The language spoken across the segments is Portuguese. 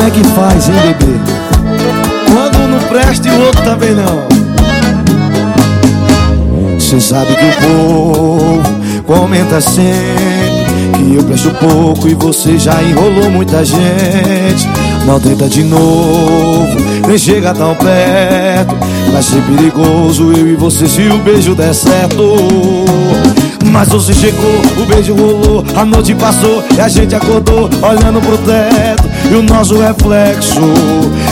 Como é que faz, hein, bebê? Quando não presta e o outro também não. Cê sabe que o povo comenta sempre Que eu presto pouco e você já enrolou muita gente. Mal tenta de novo, nem chega tão perto. Vai ser perigoso eu e você se o beijo der certo mas você chegou, o beijo rolou, a noite passou e a gente acordou olhando pro teto e o nosso reflexo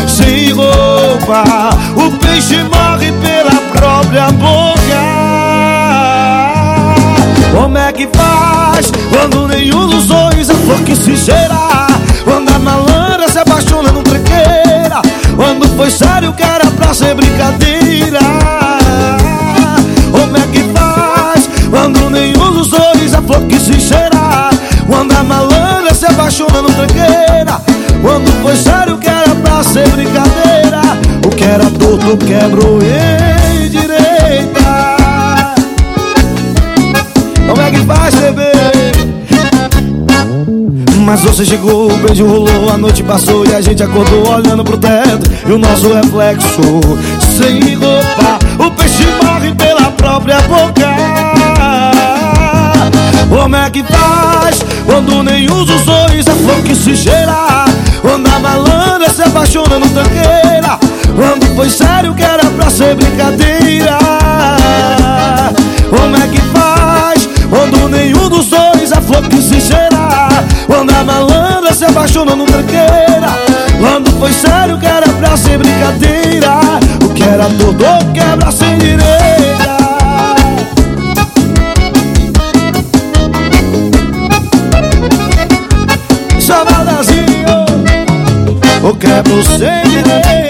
sem roupa. O peixe morre pela própria boca. Como é que faz quando nenhum dos dois é flor que se cheira? Quando a malandra se apaixona num trequeira? Quando foi sério que era pra ser brincadeira? Flor que se cheira? Quando a malandra se apaixona num trequeira? Quando foi sério que era pra ser brincadeira O que era torto quebrou em direita Como é que faz, bebê? Mas você chegou, o beijo rolou, a noite passou e a gente acordou olhando pro teto E o nosso reflexo sem roupa O peixe morre pela própria boca Como é que faz quando nenhum dos dois é flor que se cheira. Quando a malandra se apaixona no tanqueira Quando foi sério que era pra ser brincadeira. Como é que faz Quando nenhum dos dois é flor que se cheira. Quando a malandra se apaixona no tranqueira Quando foi sério que era pra ser brincadeira. O que era todo quebra sem Brasil o quebro sem direito